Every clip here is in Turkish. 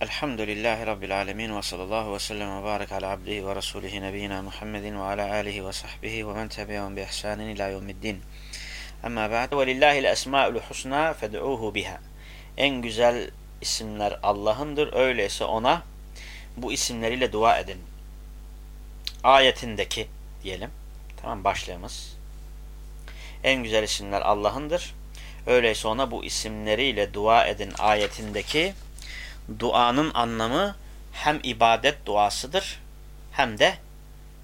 Elhamdülillahi Rabbil alemin ve sallallahu ve sellem ve barik ala abdihi ve rasulihi nebiyyina Muhammedin ve ala alihi ve sahbihi ve men tebi'un bi ihsanin ila yevmiddin. Amma ba'd ve lillahil esma'ul husna fed'uhu biha. En güzel isimler Allah'ındır. Öyleyse ona bu isimleriyle dua edin. Ayetindeki diyelim. Tamam başlayalımız. En güzel isimler Allah'ındır. Öyleyse ona bu isimleriyle dua edin ayetindeki duanın anlamı hem ibadet duasıdır hem de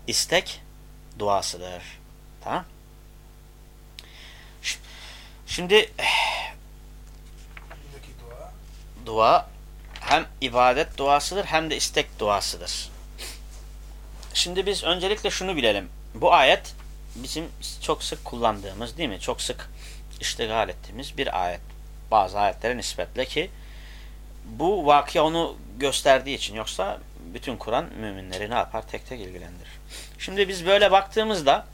istek duasıdır. Tamam? Şimdi dua hem ibadet duasıdır hem de istek duasıdır. Şimdi biz öncelikle şunu bilelim. Bu ayet bizim çok sık kullandığımız değil mi? Çok sık iştigal ettiğimiz bir ayet. Bazı ayetlere nispetle ki bu vakıya onu gösterdiği için yoksa bütün Kur'an müminleri ne yapar? Tek tek ilgilendirir. Şimdi biz böyle baktığımızda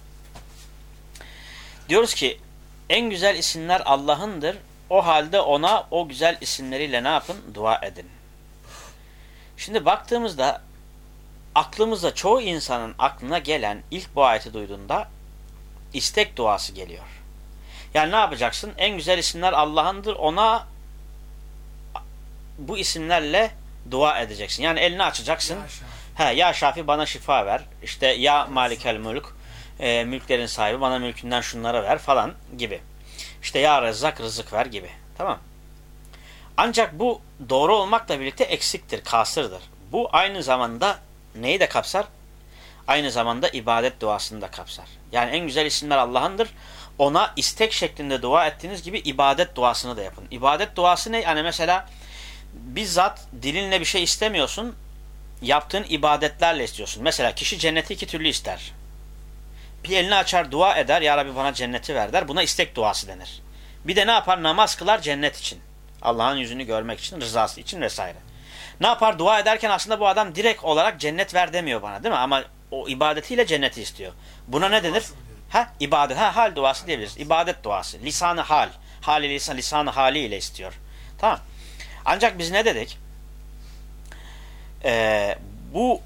diyoruz ki en güzel isimler Allah'ındır. O halde ona o güzel isimleriyle ne yapın? Dua edin. Şimdi baktığımızda aklımızda çoğu insanın aklına gelen ilk bu ayeti duyduğunda istek duası geliyor. Yani ne yapacaksın? En güzel isimler Allah'ındır. Ona bu isimlerle dua edeceksin. Yani elini açacaksın. Ya He, ya Şafi bana şifa ver. İşte ya Malikel Mülk e, mülklerin sahibi bana mülkünden şunları ver falan gibi. İşte ya Rezzak rızık ver gibi. Tamam. Ancak bu doğru olmakla birlikte eksiktir, kasırdır. Bu aynı zamanda neyi de kapsar? Aynı zamanda ibadet duasını da kapsar. Yani en güzel isimler Allah'ındır. Ona istek şeklinde dua ettiğiniz gibi ibadet duasını da yapın. İbadet duası ne? Yani mesela bizzat dilinle bir şey istemiyorsun. Yaptığın ibadetlerle istiyorsun. Mesela kişi cenneti iki türlü ister. Bir elini açar dua eder. Ya Rabbi bana cenneti ver der. Buna istek duası denir. Bir de ne yapar? Namaz kılar cennet için. Allah'ın yüzünü görmek için, rızası için vesaire. Ne yapar? Dua ederken aslında bu adam direkt olarak cennet ver demiyor bana değil mi? Ama o ibadetiyle cenneti istiyor. Buna ne denir? Ha ibadet. Ha hal duası diyebiliriz. İbadet duası. Lisanı hal. Hali lisan, lisanı haliyle istiyor. Tamam. Ancak biz ne dedik? Ee, bu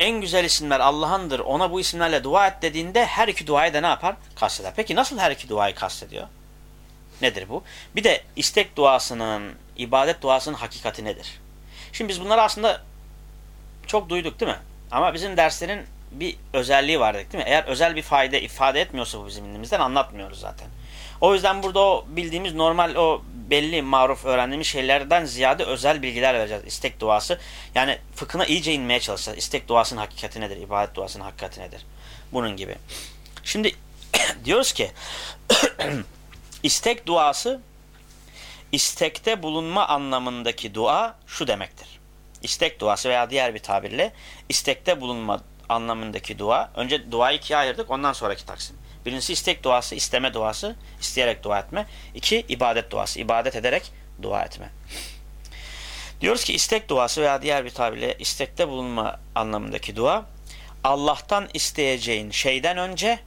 en güzel isimler Allah'ındır. Ona bu isimlerle dua et dediğinde her iki duayı da ne yapar? Kasteder. Peki nasıl her iki duayı kastediyor? Nedir bu? Bir de istek duasının, ibadet duasının hakikati nedir? Şimdi biz bunları aslında çok duyduk değil mi? Ama bizim derslerin bir özelliği var değil mi? Eğer özel bir fayda ifade etmiyorsa bu bizim dinimizden anlatmıyoruz zaten. O yüzden burada o bildiğimiz normal o belli maruf öğrendiğimiz şeylerden ziyade özel bilgiler vereceğiz. İstek duası. Yani fıkhına iyice inmeye çalışacağız. İstek duasının hakikati nedir? İbadet duasının hakikati nedir? Bunun gibi. Şimdi diyoruz ki istek duası istekte bulunma anlamındaki dua şu demektir. İstek duası veya diğer bir tabirle istekte bulunma anlamındaki dua. Önce duayı ikiye ayırdık ondan sonraki taksim. Birincisi istek duası, isteme duası, isteyerek dua etme. İki, ibadet duası, ibadet ederek dua etme. Diyoruz ki istek duası veya diğer bir tabirle istekte bulunma anlamındaki dua, Allah'tan isteyeceğin şeyden önce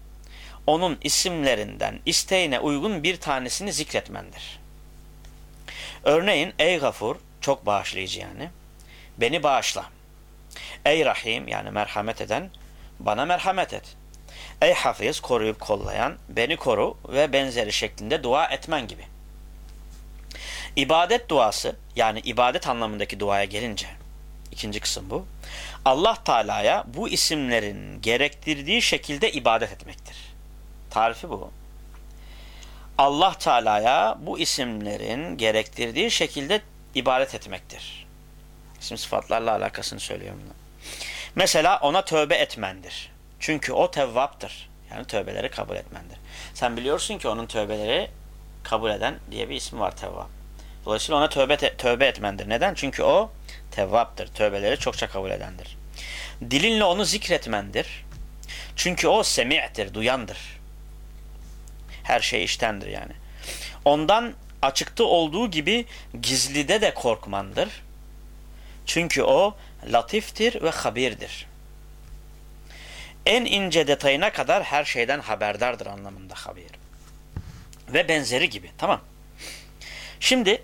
onun isimlerinden isteğine uygun bir tanesini zikretmendir. Örneğin ey gafur, çok bağışlayıcı yani, beni bağışla. Ey rahim yani merhamet eden, bana merhamet et. Ey hafiz koruyup kollayan beni koru ve benzeri şeklinde dua etmen gibi. İbadet duası yani ibadet anlamındaki duaya gelince ikinci kısım bu. Allah Teala'ya bu isimlerin gerektirdiği şekilde ibadet etmektir. Tarifi bu. Allah Teala'ya bu isimlerin gerektirdiği şekilde ibadet etmektir. İsim sıfatlarla alakasını söylüyorum. Mesela ona tövbe etmendir. Çünkü o tevvaptır. Yani tövbeleri kabul etmendir. Sen biliyorsun ki onun tövbeleri kabul eden diye bir ismi var tevvap. Dolayısıyla ona tövbe, tövbe etmendir. Neden? Çünkü o tevvaptır. Tövbeleri çokça kabul edendir. Dilinle onu zikretmendir. Çünkü o semi'tir, duyandır. Her şey iştendir yani. Ondan açıkta olduğu gibi gizlide de korkmandır. Çünkü o latiftir ve habirdir en ince detayına kadar her şeyden haberdardır anlamında habir. Ve benzeri gibi. Tamam. Şimdi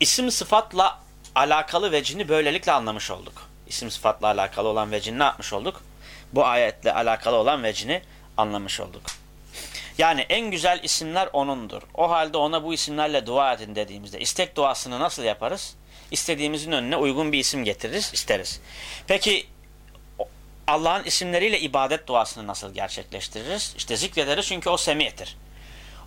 isim sıfatla alakalı vecini böylelikle anlamış olduk. İsim sıfatla alakalı olan vecini ne yapmış olduk? Bu ayetle alakalı olan vecini anlamış olduk. Yani en güzel isimler O'nundur. O halde O'na bu isimlerle dua edin dediğimizde istek duasını nasıl yaparız? İstediğimizin önüne uygun bir isim getiririz, isteriz. Peki Allah'ın isimleriyle ibadet duasını nasıl gerçekleştiririz? İşte zikrederiz çünkü o semiyetir.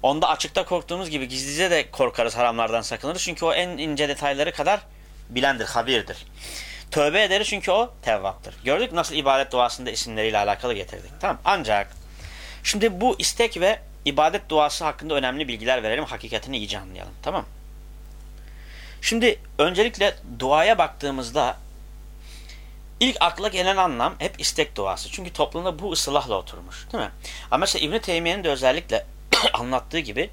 Onda açıkta korktuğumuz gibi gizlice de korkarız haramlardan sakınırız. Çünkü o en ince detayları kadar bilendir, habirdir. Tövbe ederiz çünkü o tevvaptır. Gördük nasıl ibadet duasında isimleriyle alakalı getirdik. Tamam Ancak şimdi bu istek ve ibadet duası hakkında önemli bilgiler verelim. Hakikatini iyice anlayalım. Tamam Şimdi öncelikle duaya baktığımızda ilk akla gelen anlam hep istek duası. Çünkü toplumda bu ıslahla oturmuş. Değil mi? Ama mesela İbn-i Teymiye'nin de özellikle anlattığı gibi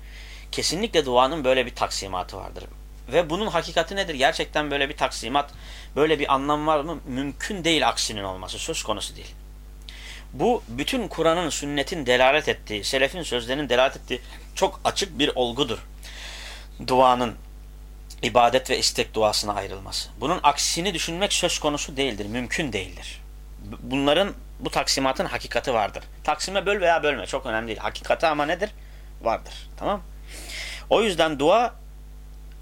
kesinlikle duanın böyle bir taksimatı vardır. Ve bunun hakikati nedir? Gerçekten böyle bir taksimat, böyle bir anlam var mı? Mümkün değil aksinin olması. Söz konusu değil. Bu bütün Kur'an'ın, sünnetin delalet ettiği, selefin sözlerinin delalet ettiği çok açık bir olgudur. Duanın ibadet ve istek duasına ayrılması. Bunun aksini düşünmek söz konusu değildir, mümkün değildir. Bunların, bu taksimatın hakikati vardır. Taksime böl veya bölme çok önemli değil. Hakikati ama nedir? Vardır. Tamam O yüzden dua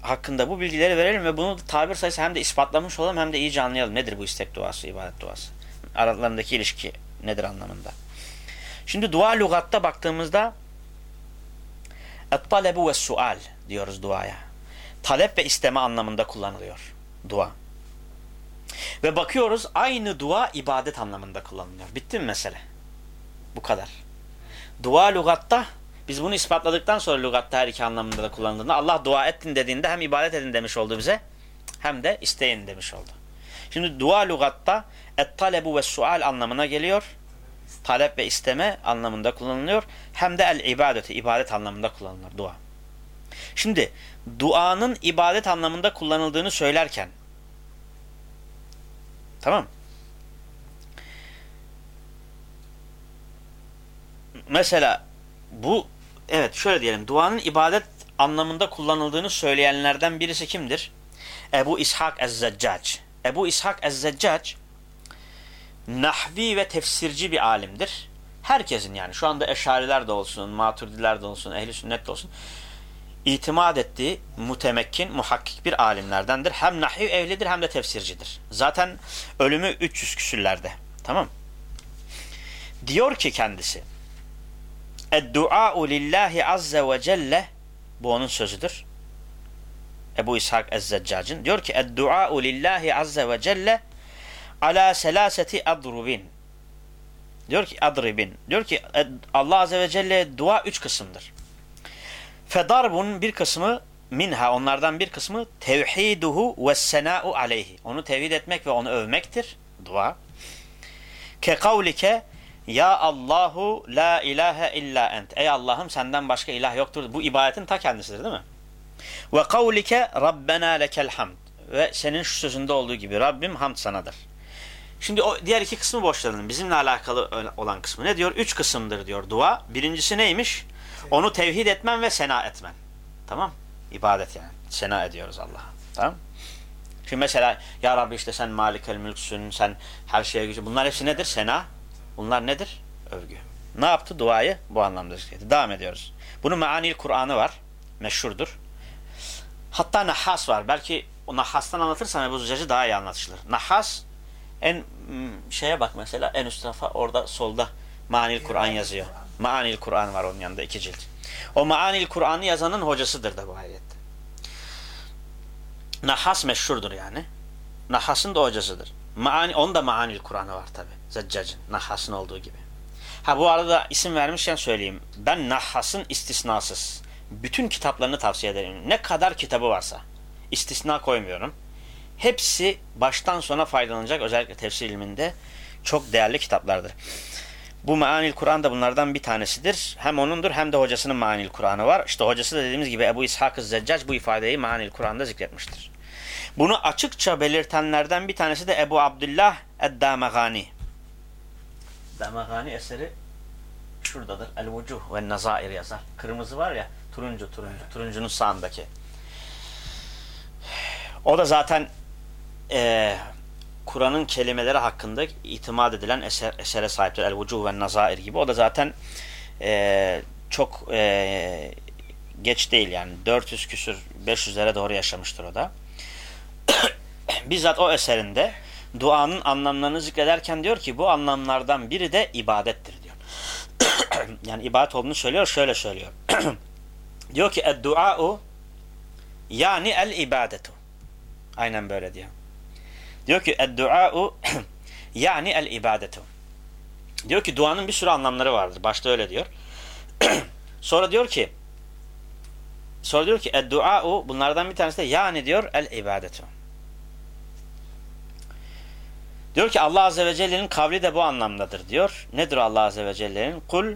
hakkında bu bilgileri verelim ve bunu tabir sayısı hem de ispatlamış olalım hem de iyice anlayalım. Nedir bu istek duası, ibadet duası? Aralarındaki ilişki nedir anlamında? Şimdi dua lügatta baktığımızda et-talebu ve sual diyoruz duaya. Talep ve isteme anlamında kullanılıyor dua. Ve bakıyoruz aynı dua ibadet anlamında kullanılıyor. Bitti mi mesele? Bu kadar. Dua lügatta biz bunu ispatladıktan sonra lügatta her iki anlamında da kullanıldığında Allah dua ettin dediğinde hem ibadet edin demiş oldu bize hem de isteyin demiş oldu. Şimdi dua lügatta et-talebu ve sual anlamına geliyor. Talep ve isteme anlamında kullanılıyor. Hem de el-ibadeti, ibadet anlamında kullanılır dua. Şimdi duanın ibadet anlamında kullanıldığını söylerken tamam mesela bu evet şöyle diyelim duanın ibadet anlamında kullanıldığını söyleyenlerden birisi kimdir? Ebu İshak Ez-Zeccac. Ebu İshak Ez-Zeccac nahvi ve tefsirci bir alimdir. Herkesin yani şu anda eşariler de olsun, maturidiler de olsun, ehli sünnet de olsun itimat ettiği mutemekkin, muhakkik bir alimlerdendir. Hem nahiv evlidir hem de tefsircidir. Zaten ölümü 300 küsürlerde. Tamam Diyor ki kendisi Eddua'u lillahi azze ve celle bu onun sözüdür. Ebu İshak Ez-Zeccac'ın diyor ki Eddua'u lillahi azze ve celle ala selaseti adrubin diyor ki adribin diyor ki Allah azze ve celle dua üç kısımdır. Fedarbun bir kısmı minha onlardan bir kısmı tevhiduhu ve sena'u aleyhi. Onu tevhid etmek ve onu övmektir. Dua. Ke kavlike ya Allahu la ilahe illa ent. Ey Allah'ım senden başka ilah yoktur. Bu ibadetin ta kendisidir değil mi? Ve kavlike Rabbena lekel hamd. Ve senin şu sözünde olduğu gibi Rabbim hamd sanadır. Şimdi o diğer iki kısmı boşlayalım. Bizimle alakalı olan kısmı ne diyor? Üç kısımdır diyor dua. Birincisi neymiş? Onu tevhid etmen ve sena etmen. Tamam? İbadet yani. Sena ediyoruz Allah'a. Tamam? Şimdi mesela Ya Rabbi işte sen malikel mülksün, sen her şeye gücü. Bunlar hepsi nedir? Sena. Bunlar nedir? Övgü. Ne yaptı? Duayı bu anlamda zikredi. Devam ediyoruz. Bunun meanil Kur'an'ı var. Meşhurdur. Hatta Nahas var. Belki o Nahas'tan anlatırsam Ebu Zücacı daha iyi anlatışılır. Nahas en şeye bak mesela en üst tarafa orada solda Manil Kur'an yazıyor. Maanil Kur'an var onun yanında iki cilt. O Maanil Kur'an'ı yazanın hocasıdır da bu ayette. Nahas meşhurdur yani. Nahas'ın da hocasıdır. Maani, onun da Maanil Kur'an'ı var tabi. Zeccac'ın. Nahas'ın olduğu gibi. Ha bu arada isim vermişken söyleyeyim. Ben Nahas'ın istisnasız. Bütün kitaplarını tavsiye ederim. Ne kadar kitabı varsa. istisna koymuyorum. Hepsi baştan sona faydalanacak özellikle tefsir ilminde çok değerli kitaplardır. Bu Meanil Kur'an da bunlardan bir tanesidir. Hem onundur hem de hocasının Meanil Kur'an'ı var. İşte hocası da dediğimiz gibi Ebu İshak-ı Zeccac bu ifadeyi Meanil Kur'an'da zikretmiştir. Bunu açıkça belirtenlerden bir tanesi de Ebu Abdullah Ed-Damagani. Damagani eseri şuradadır. El-Vucuh ve Nazair yazar. Kırmızı var ya turuncu turuncu. Turuncunun sağındaki. O da zaten e, Kur'an'ın kelimeleri hakkında itimat edilen eser, esere sahiptir. El-Vucuh ve Nazair gibi. O da zaten e, çok e, geç değil yani. 400 küsür 500'lere doğru yaşamıştır o da. Bizzat o eserinde duanın anlamlarını zikrederken diyor ki bu anlamlardan biri de ibadettir diyor. yani ibadet olduğunu söylüyor. Şöyle söylüyor. diyor ki ed-dua'u yani el-ibadetu. Aynen böyle diyor. Diyor ki ed-dua'u yani el-ibadetu. Diyor ki duanın bir sürü anlamları vardır. Başta öyle diyor. sonra diyor ki sonra diyor ki ed-dua'u bunlardan bir tanesi de yani diyor el-ibadetu. Diyor ki Allah Azze ve Celle'nin kavli de bu anlamdadır diyor. Nedir Allah Azze ve Celle'nin? Kul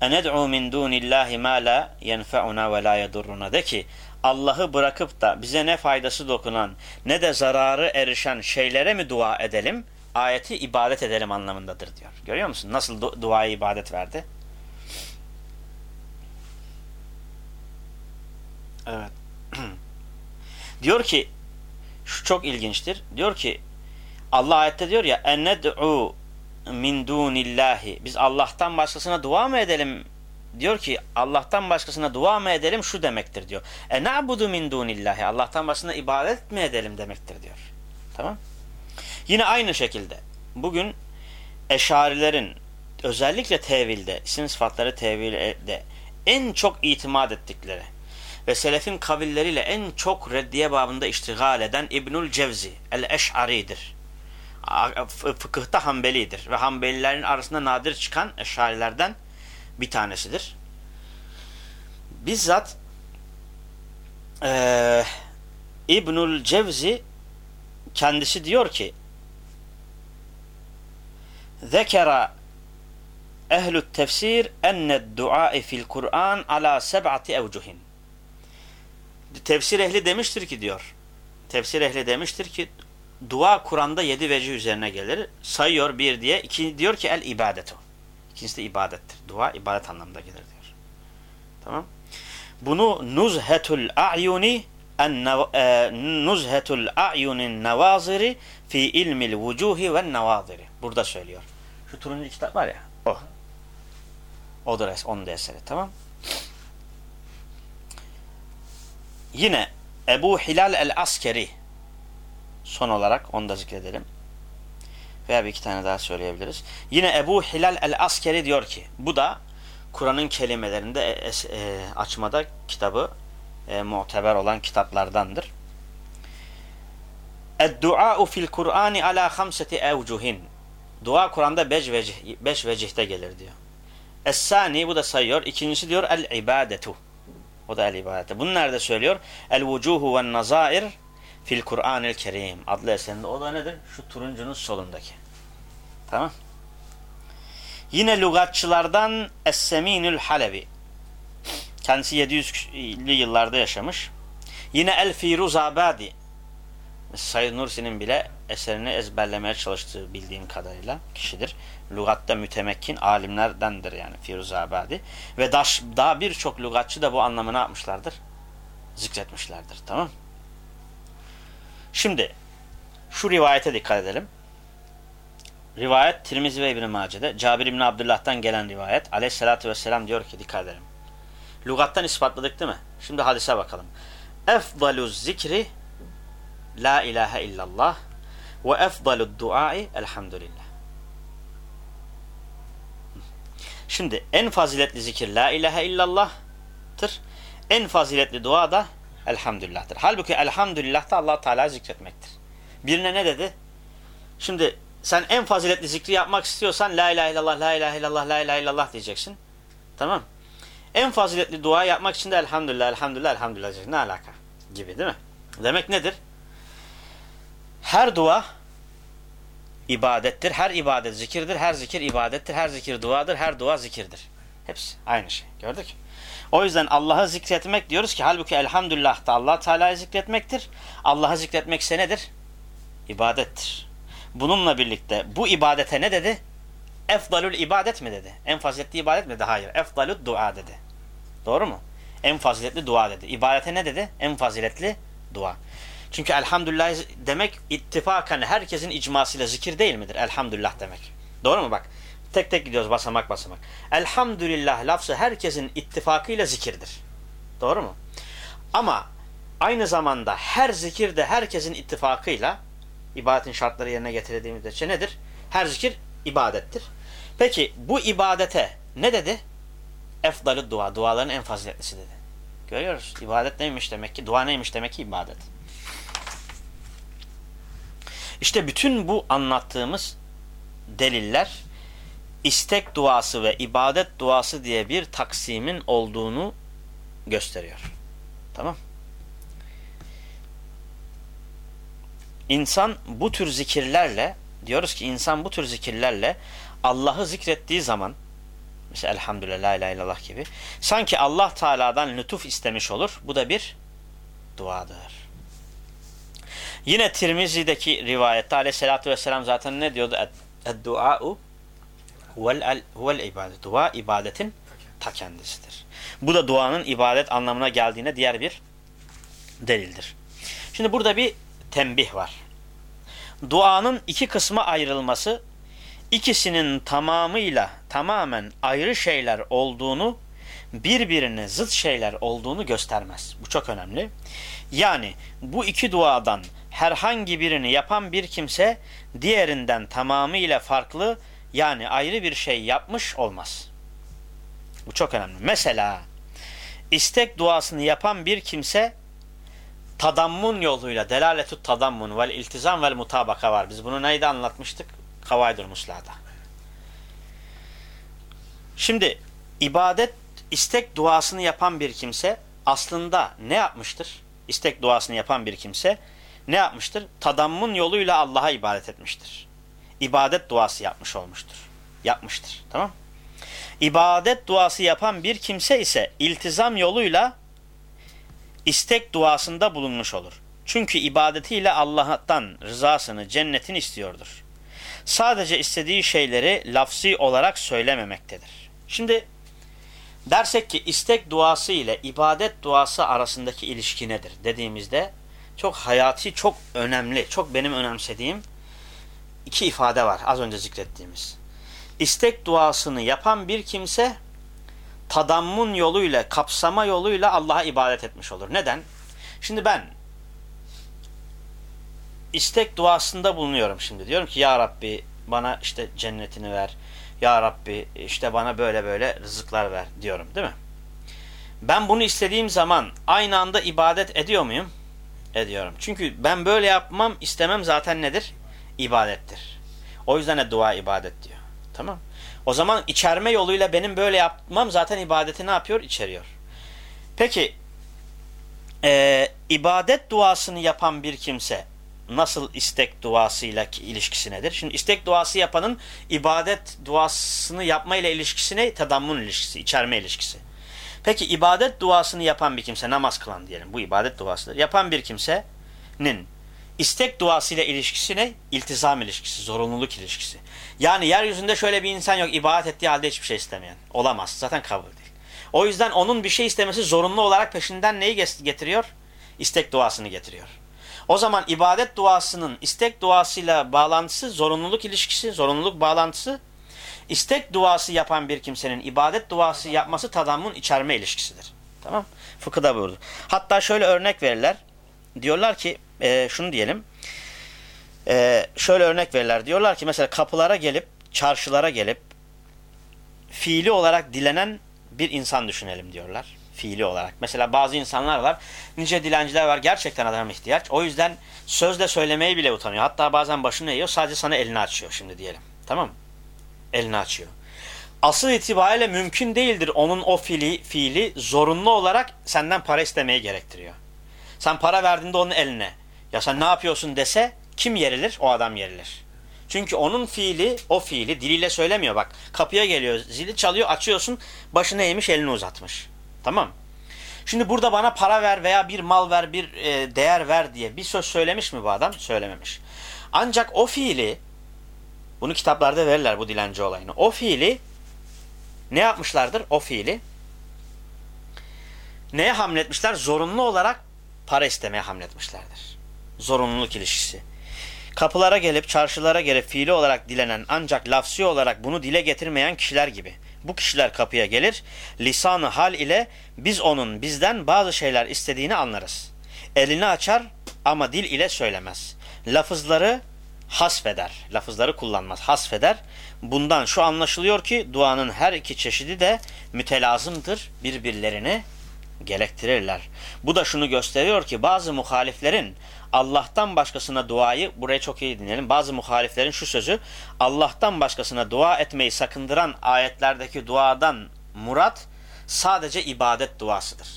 ened'u min dunillahi ma la yenfe'una ve la yedurruna. De ki Allah'ı bırakıp da bize ne faydası dokunan ne de zararı erişen şeylere mi dua edelim? Ayeti ibadet edelim anlamındadır diyor. Görüyor musun? Nasıl du duayı ibadet verdi? Evet. diyor ki şu çok ilginçtir. Diyor ki Allah ayette diyor ya enned'u min dunillahi biz Allah'tan başkasına dua mı edelim diyor ki Allah'tan başkasına dua mı edelim şu demektir diyor. E na'budu min dunillahi Allah'tan başkasına ibadet mi edelim demektir diyor. Tamam? Yine aynı şekilde bugün eşarilerin özellikle tevilde, isim sıfatları tevilde en çok itimat ettikleri ve selefin kavilleriyle en çok reddiye babında iştigal eden İbnül Cevzi el-Eş'ari'dir fıkıhta Hanbelidir ve Hanbelilerin arasında nadir çıkan eşarilerden bir tanesidir. Bizzat e, İbnül Cevzi kendisi diyor ki Zekera ehlü tefsir enne du'a fil Kur'an ala seb'ati evcuhin. Tefsir ehli demiştir ki diyor. Tefsir ehli demiştir ki dua Kur'an'da yedi vecih üzerine gelir. Sayıyor bir diye. İki diyor ki el ibadetu. İkincisi de ibadettir. Dua ibadet anlamında gelir diyor. Tamam. Bunu nuzhetul a'yuni e, nuzhetul a'yunin nevaziri fi ilmil vucuhi ve nevaziri. Burada söylüyor. Şu turuncu kitap var ya. O. Odur es, onun da eseri. Tamam. Yine Ebu Hilal el-Askeri Son olarak onu da zikredelim. Veya bir iki tane daha söyleyebiliriz. Yine Ebu Hilal el-Askeri diyor ki, bu da Kur'an'ın kelimelerinde e, e, açmada kitabı e, muteber olan kitaplardandır. Ed-dua'u fil Kur'ani ala hamseti evcuhin. Dua Kur'an'da beş, vecih, beş vecihte gelir diyor. Es-sani bu da sayıyor. İkincisi diyor el-ibadetu. O da el-ibadete. Bunu nerede söylüyor? El-vucuhu ve nazair Fil Kur'an-ı Kerim adlı eserinde. O da nedir? Şu turuncunun solundaki. Tamam. Yine lügatçılardan Es-Seminül Halebi. Kendisi 700'lü yıllarda yaşamış. Yine El-Firuzabadi. Sayyid Nursi'nin bile eserini ezberlemeye çalıştığı bildiğim kadarıyla kişidir. Lugatta mütemekkin alimlerdendir yani Firuzabadi. Ve daha birçok lugatçı da bu anlamı ne yapmışlardır? Zikretmişlerdir. Tamam Şimdi şu rivayete dikkat edelim. Rivayet Tirmizi ve İbn-i Mace'de. Cabir İbni Abdullah'tan gelen rivayet. Aleyhissalatü vesselam diyor ki dikkat edelim. Lugattan ispatladık değil mi? Şimdi hadise bakalım. Efdalu zikri La ilahe illallah ve efdalu duai elhamdülillah. Şimdi en faziletli zikir La ilahe illallah'tır. En faziletli dua da elhamdülillah'tır. Halbuki elhamdülillah da allah Teala zikretmektir. Birine ne dedi? Şimdi sen en faziletli zikri yapmak istiyorsan la ilahe illallah, la ilahe illallah, la ilahe illallah diyeceksin. Tamam. En faziletli dua yapmak için de elhamdülillah, elhamdülillah, elhamdülillah diyeceksin. Ne alaka? Gibi değil mi? Demek nedir? Her dua ibadettir. Her ibadet zikirdir. Her zikir ibadettir. Her zikir duadır. Her dua zikirdir. Hepsi aynı şey. Gördük mü? O yüzden Allah'ı zikretmek diyoruz ki halbuki elhamdülillah da Allah Teala'yı zikretmektir. Allah'ı zikretmek ise nedir? İbadettir. Bununla birlikte bu ibadete ne dedi? Efdalül ibadet mi dedi? En faziletli ibadet mi dedi? Hayır. Efdalül dua dedi. Doğru mu? En faziletli dua dedi. İbadete ne dedi? En faziletli dua. Çünkü elhamdülillah demek ittifakan herkesin icmasıyla zikir değil midir? Elhamdülillah demek. Doğru mu bak? Tek tek gidiyoruz basamak basamak. Elhamdülillah lafzı herkesin ittifakıyla zikirdir. Doğru mu? Ama aynı zamanda her zikir de herkesin ittifakıyla ibadetin şartları yerine getirdiğimizde şey nedir? Her zikir ibadettir. Peki bu ibadete ne dedi? Efdalı dua. Duaların en faziletlisi dedi. Görüyoruz. İbadet neymiş demek ki? Dua neymiş demek ki? ibadet. İşte bütün bu anlattığımız deliller istek duası ve ibadet duası diye bir taksimin olduğunu gösteriyor. Tamam. İnsan bu tür zikirlerle diyoruz ki insan bu tür zikirlerle Allah'ı zikrettiği zaman mesela elhamdülillah la ilahe illallah gibi sanki Allah Teala'dan lütuf istemiş olur. Bu da bir duadır. Yine Tirmizi'deki rivayette aleyhissalatü vesselam zaten ne diyordu? Ed-dua'u huvel ibadet. Dua ibadetin ta kendisidir. Bu da duanın ibadet anlamına geldiğine diğer bir delildir. Şimdi burada bir tembih var. Duanın iki kısma ayrılması ikisinin tamamıyla tamamen ayrı şeyler olduğunu birbirine zıt şeyler olduğunu göstermez. Bu çok önemli. Yani bu iki duadan herhangi birini yapan bir kimse diğerinden tamamıyla farklı yani ayrı bir şey yapmış olmaz. Bu çok önemli. Mesela istek duasını yapan bir kimse tadammun yoluyla delaletut tadammun vel iltizam vel mutabaka var. Biz bunu neyde anlatmıştık? Kavaydur Musla'da. Şimdi ibadet istek duasını yapan bir kimse aslında ne yapmıştır? İstek duasını yapan bir kimse ne yapmıştır? Tadammun yoluyla Allah'a ibadet etmiştir. İbadet duası yapmış olmuştur. Yapmıştır. Tamam İbadet duası yapan bir kimse ise iltizam yoluyla istek duasında bulunmuş olur. Çünkü ibadetiyle Allah'tan rızasını, cennetini istiyordur. Sadece istediği şeyleri lafzi olarak söylememektedir. Şimdi dersek ki istek duası ile ibadet duası arasındaki ilişki nedir dediğimizde çok hayati, çok önemli, çok benim önemsediğim iki ifade var az önce zikrettiğimiz. İstek duasını yapan bir kimse tadammun yoluyla, kapsama yoluyla Allah'a ibadet etmiş olur. Neden? Şimdi ben istek duasında bulunuyorum şimdi. Diyorum ki ya Rabbi bana işte cennetini ver. Ya Rabbi işte bana böyle böyle rızıklar ver diyorum değil mi? Ben bunu istediğim zaman aynı anda ibadet ediyor muyum? Ediyorum. Çünkü ben böyle yapmam istemem zaten nedir? İbadettir. O yüzden de dua ibadet diyor. Tamam. O zaman içerme yoluyla benim böyle yapmam zaten ibadeti ne yapıyor? İçeriyor. Peki e, ibadet duasını yapan bir kimse nasıl istek duasıyla ilişkisi nedir? Şimdi istek duası yapanın ibadet duasını yapma ile ilişkisi ne? Tadammun ilişkisi, içerme ilişkisi. Peki ibadet duasını yapan bir kimse, namaz kılan diyelim bu ibadet duasıdır. Yapan bir kimsenin istek duasıyla ilişkisi ne? İltizam ilişkisi, zorunluluk ilişkisi. Yani yeryüzünde şöyle bir insan yok ibadet ettiği halde hiçbir şey istemeyen. Olamaz. Zaten kabul değil. O yüzden onun bir şey istemesi zorunlu olarak peşinden neyi getiriyor? İstek duasını getiriyor. O zaman ibadet duasının istek duasıyla bağlantısı, zorunluluk ilişkisi, zorunluluk bağlantısı, istek duası yapan bir kimsenin ibadet duası yapması tadammun içerme ilişkisidir. Tamam Fıkıhda buyurdu. Hatta şöyle örnek verirler. Diyorlar ki, e, şunu diyelim. E, şöyle örnek verirler. Diyorlar ki mesela kapılara gelip, çarşılara gelip, fiili olarak dilenen bir insan düşünelim diyorlar fiili olarak. Mesela bazı insanlar var, nice dilenciler var gerçekten adam ihtiyaç. O yüzden sözle söylemeyi bile utanıyor. Hatta bazen başını eğiyor sadece sana elini açıyor şimdi diyelim. Tamam mı? Elini açıyor. Asıl itibariyle mümkün değildir onun o fiili, fiili zorunlu olarak senden para istemeye gerektiriyor. Sen para verdiğinde onun eline ya sen ne yapıyorsun dese kim yerilir? O adam yerilir. Çünkü onun fiili, o fiili diliyle söylemiyor. Bak kapıya geliyor, zili çalıyor, açıyorsun, başını eğmiş, elini uzatmış. Tamam. Şimdi burada bana para ver veya bir mal ver, bir e, değer ver diye bir söz söylemiş mi bu adam? Söylememiş. Ancak o fiili, bunu kitaplarda verirler bu dilenci olayını. O fiili ne yapmışlardır? O fiili neye hamletmişler? Zorunlu olarak para istemeye hamletmişlerdir. Zorunluluk ilişkisi. Kapılara gelip çarşılara gelip fiili olarak dilenen ancak lafsi olarak bunu dile getirmeyen kişiler gibi. Bu kişiler kapıya gelir, lisanı hal ile biz onun bizden bazı şeyler istediğini anlarız. Elini açar ama dil ile söylemez. Lafızları hasfeder. Lafızları kullanmaz. Hasfeder. Bundan şu anlaşılıyor ki duanın her iki çeşidi de mütelazımdır. Birbirlerini gerektirirler. Bu da şunu gösteriyor ki bazı muhaliflerin Allah'tan başkasına duayı, burayı çok iyi dinleyelim. Bazı muhaliflerin şu sözü, Allah'tan başkasına dua etmeyi sakındıran ayetlerdeki duadan murat sadece ibadet duasıdır.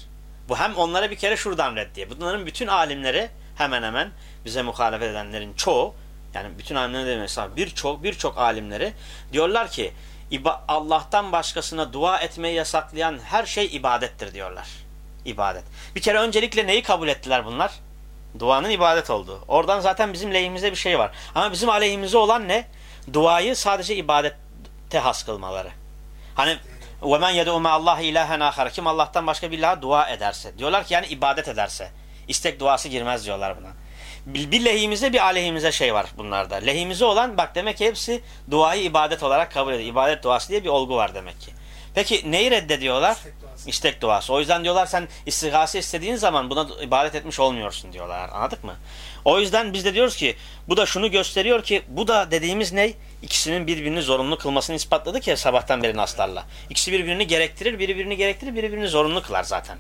Bu hem onlara bir kere şuradan reddiye. Bunların bütün alimleri hemen hemen bize muhalefet edenlerin çoğu yani bütün alimlerin de mesela birçok birçok alimleri diyorlar ki Allah'tan başkasına dua etmeyi yasaklayan her şey ibadettir diyorlar. İbadet. Bir kere öncelikle neyi kabul ettiler bunlar? Duanın ibadet olduğu. Oradan zaten bizim lehimize bir şey var. Ama bizim aleyhimize olan ne? Duayı sadece ibadette has kılmaları. Hani وَمَنْ يَدُعُ مَا اللّٰهِ اِلٰهًا آخَرَ Kim Allah'tan başka bir ilaha dua ederse. Diyorlar ki yani ibadet ederse. İstek duası girmez diyorlar buna. Bir lehimize bir aleyhimize şey var bunlarda. Lehimize olan bak demek ki hepsi duayı ibadet olarak kabul ediyor. İbadet duası diye bir olgu var demek ki. Peki neyi reddediyorlar? İstek duası. İstek duası. O yüzden diyorlar sen istigase istediğin zaman buna ibadet etmiş olmuyorsun diyorlar. Anladık mı? O yüzden biz de diyoruz ki bu da şunu gösteriyor ki bu da dediğimiz ne? İkisinin birbirini zorunlu kılmasını ispatladık ya sabahtan beri naslarla. İkisi birbirini gerektirir, birbirini gerektirir, birbirini zorunlu kılar zaten.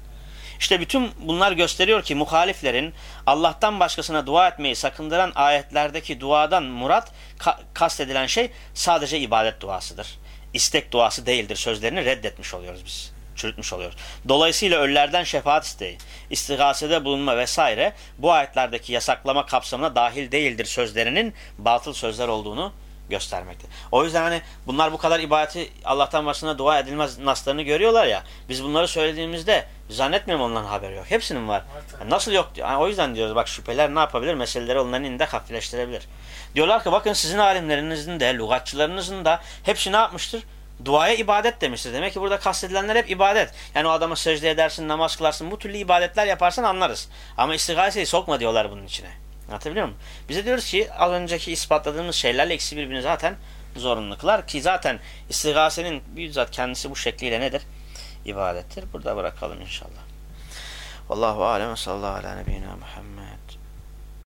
İşte bütün bunlar gösteriyor ki muhaliflerin Allah'tan başkasına dua etmeyi sakındıran ayetlerdeki duadan murat ka kastedilen şey sadece ibadet duasıdır. İstek duası değildir sözlerini reddetmiş oluyoruz biz. Çürütmüş oluyoruz. Dolayısıyla ölülerden şefaat isteği, istigasede bulunma vesaire bu ayetlerdeki yasaklama kapsamına dahil değildir sözlerinin batıl sözler olduğunu göstermekte. O yüzden hani bunlar bu kadar ibadeti Allah'tan başına dua edilmez naslarını görüyorlar ya. Biz bunları söylediğimizde zannetmiyorum onların haberi yok. Hepsinin var. Yani nasıl yok diyor. Yani o yüzden diyoruz bak şüpheler ne yapabilir? Meseleleri onların elinde hafifleştirebilir. Diyorlar ki bakın sizin alimlerinizin de, lügatçılarınızın da hepsi ne yapmıştır? Duaya ibadet demiştir. Demek ki burada kastedilenler hep ibadet. Yani o adama secde edersin, namaz kılarsın. Bu türlü ibadetler yaparsan anlarız. Ama istigaseyi sokma diyorlar bunun içine. Anlatabiliyor muyum? Bize diyoruz ki az önceki ispatladığımız şeylerle ikisi birbirini zaten zorunluluklar ki zaten istigasenin bizzat kendisi bu şekliyle nedir? İbadettir. Burada bırakalım inşallah. Vallahu alem sallallahu ala nebiyyina Muhammed.